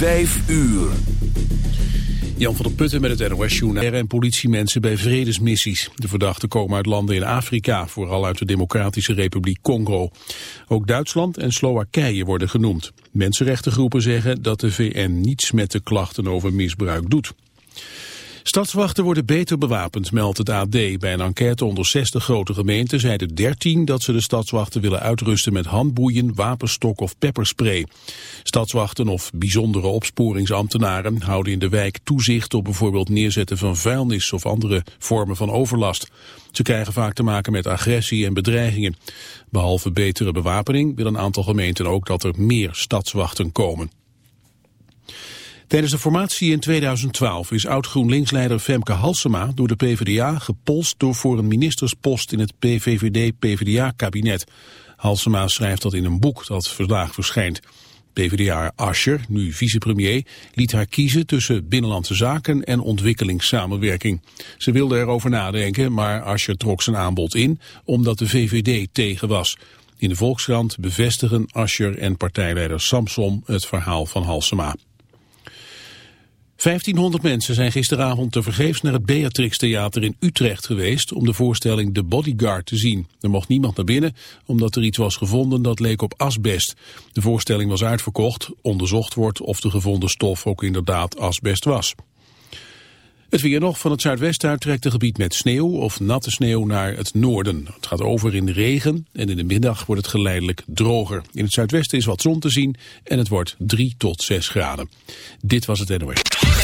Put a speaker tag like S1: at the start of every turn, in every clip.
S1: Vijf uur.
S2: Jan van der Putten met het NOS-journaal en politiemensen bij vredesmissies. De verdachten komen uit landen in Afrika, vooral uit de Democratische Republiek Congo. Ook Duitsland en Slowakije worden genoemd. Mensenrechtengroepen zeggen dat de VN niets met de klachten over misbruik doet. Stadswachten worden beter bewapend, meldt het AD. Bij een enquête onder 60 grote gemeenten zeiden 13 dat ze de stadswachten willen uitrusten met handboeien, wapenstok of pepperspray. Stadswachten of bijzondere opsporingsambtenaren houden in de wijk toezicht op bijvoorbeeld neerzetten van vuilnis of andere vormen van overlast. Ze krijgen vaak te maken met agressie en bedreigingen. Behalve betere bewapening wil een aantal gemeenten ook dat er meer stadswachten komen. Tijdens de formatie in 2012 is oud-GroenLinks-leider Femke Halsema door de PvdA gepolst door voor een ministerspost in het PVVD-PvdA-kabinet. Halsema schrijft dat in een boek dat vandaag verschijnt. PvdA Ascher, nu vicepremier, liet haar kiezen tussen binnenlandse zaken en ontwikkelingssamenwerking. Ze wilde erover nadenken, maar Ascher trok zijn aanbod in omdat de VVD tegen was. In de Volkskrant bevestigen Ascher en partijleider Samson het verhaal van Halsema. 1500 mensen zijn gisteravond tevergeefs naar het Beatrix Theater in Utrecht geweest om de voorstelling The Bodyguard te zien. Er mocht niemand naar binnen omdat er iets was gevonden dat leek op asbest. De voorstelling was uitverkocht, onderzocht wordt of de gevonden stof ook inderdaad asbest was. Het weer nog van het zuidwesten uit trekt een gebied met sneeuw of natte sneeuw naar het noorden. Het gaat over in regen en in de middag wordt het geleidelijk droger. In het zuidwesten is wat zon te zien en het wordt 3 tot 6 graden. Dit was het NOS.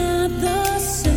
S1: not the same.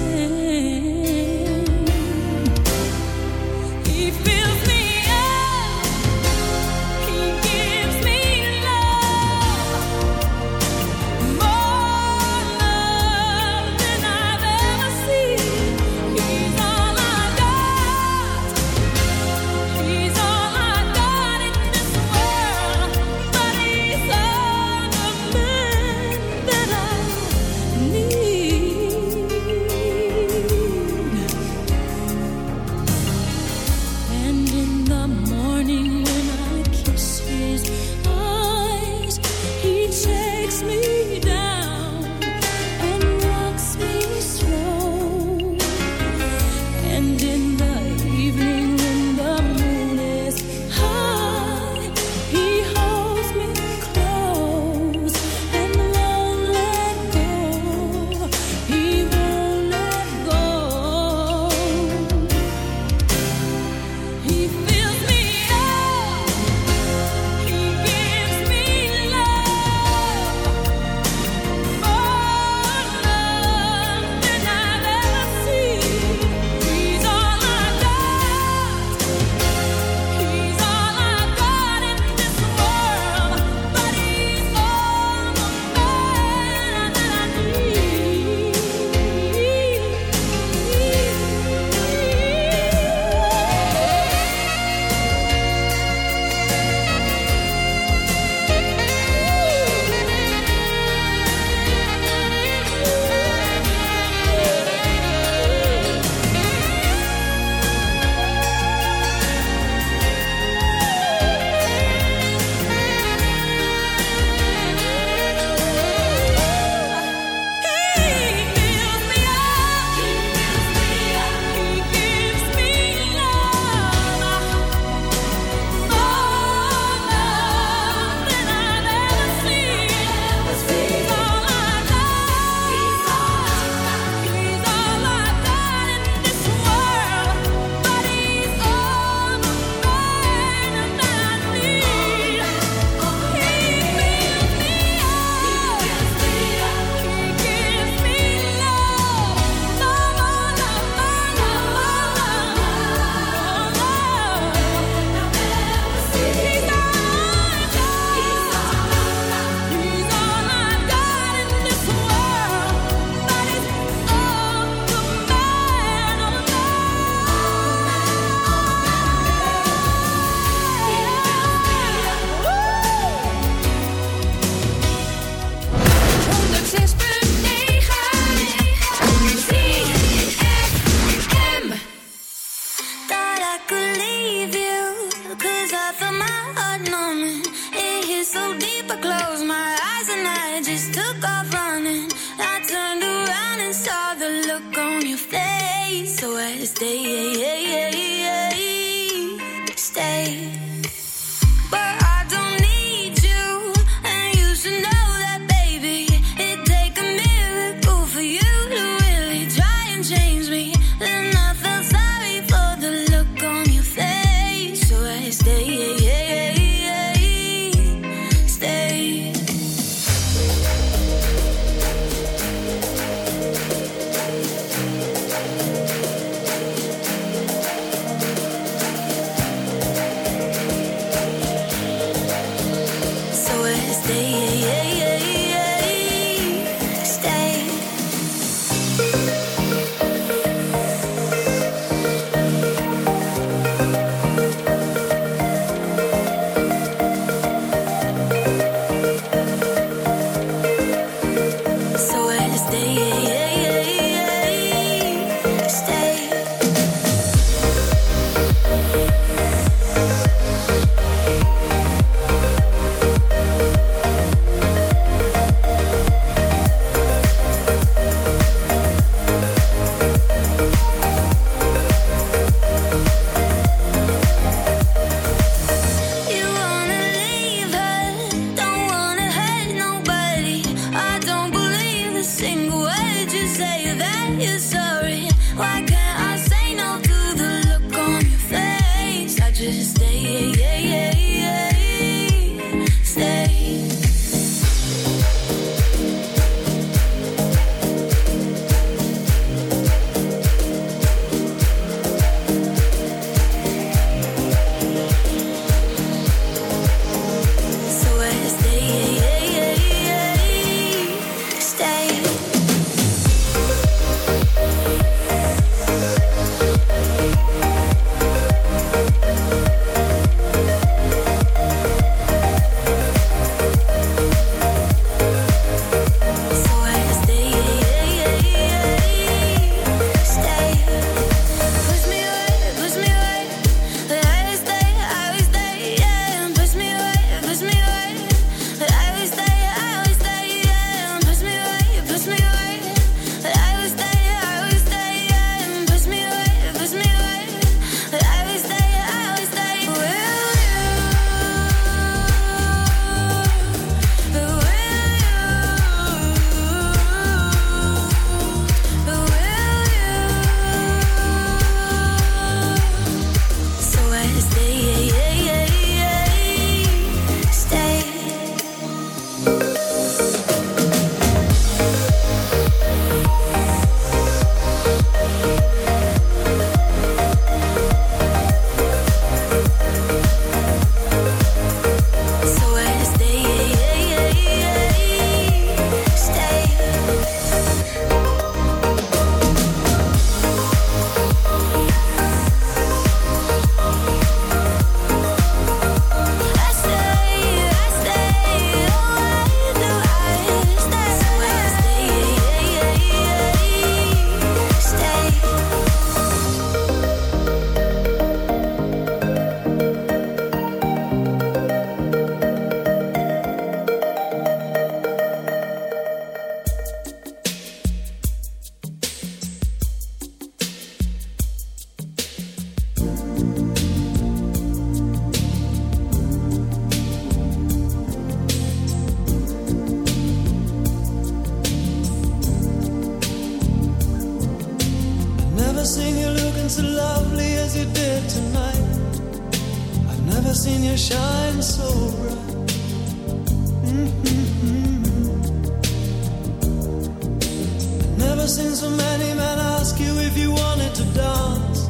S3: never seen so many men ask you if you wanted to dance.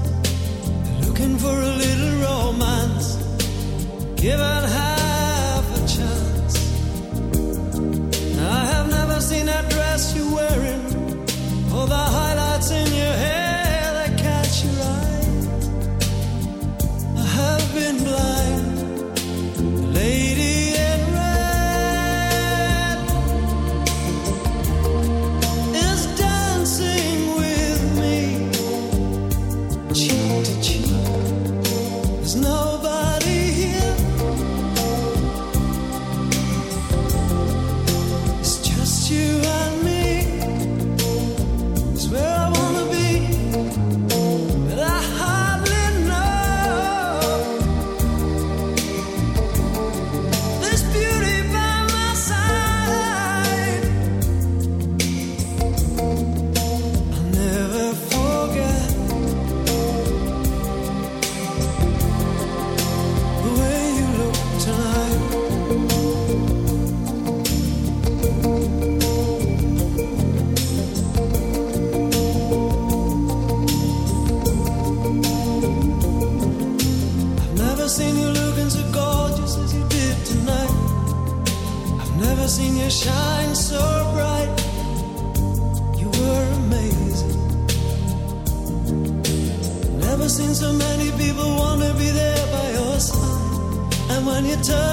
S3: Looking for a little romance. Given turn.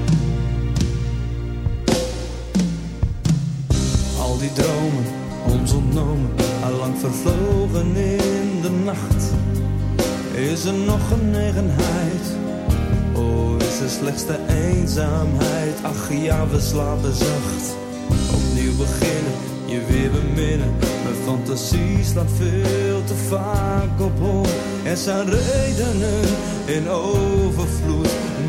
S4: Al die dromen, ons ontnomen, allang vervlogen in de nacht. Is er nog genegenheid? Oh, is er slechts de eenzaamheid? Ach ja, we slapen zacht. Opnieuw beginnen, je weer beminnen. Mijn fantasie slaat veel te vaak op hol. Er zijn redenen in overvloed,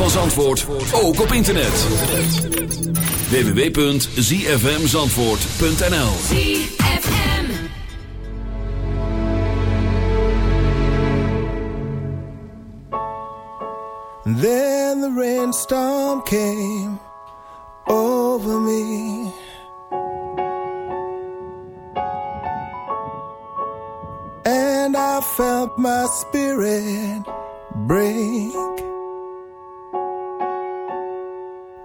S1: van Zandvoort, ook op internet. www.zfmzandvoort.nl
S3: ZFM.
S5: Then the rainstorm came over me. And I felt my spirit break.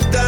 S6: planeta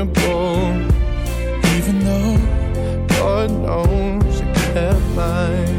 S4: unattainable, even though God knows I
S3: can't lie.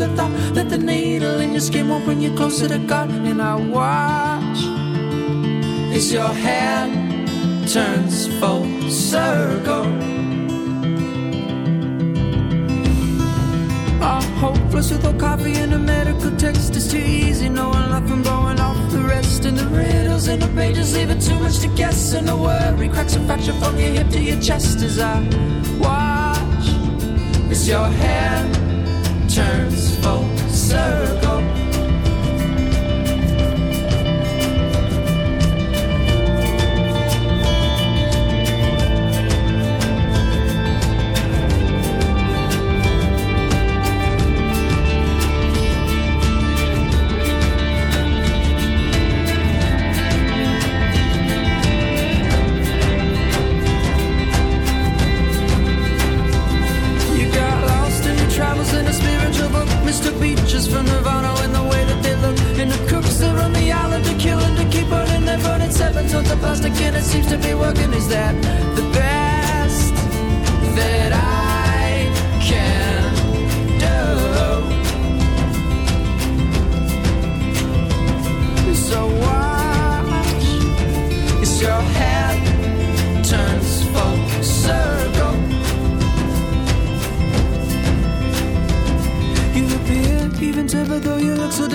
S3: As a thought that the needle in your skin won't bring you closer to God. And I watch as your hand turns full circle. All hopeless with no coffee and a medical text is too easy. Knowing nothing blowing off the rest. And the riddles in the pages leaving too much to guess. And the worry cracks a fracture from your hip to your chest as I watch as your hand turns full circle.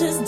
S7: just